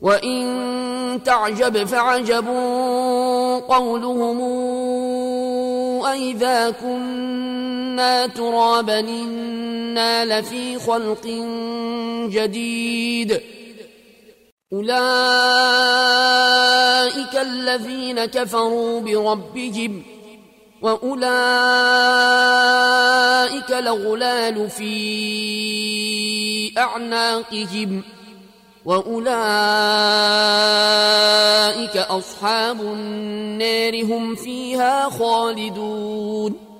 وإن تعجب فعجب قولهم أئذا كنا ترابا إنا لفي خلق جديد أولئك الذين كفروا بربهم وأولئك لغلال في أعناقهم وأولئك أصحاب النار هم فيها خالدون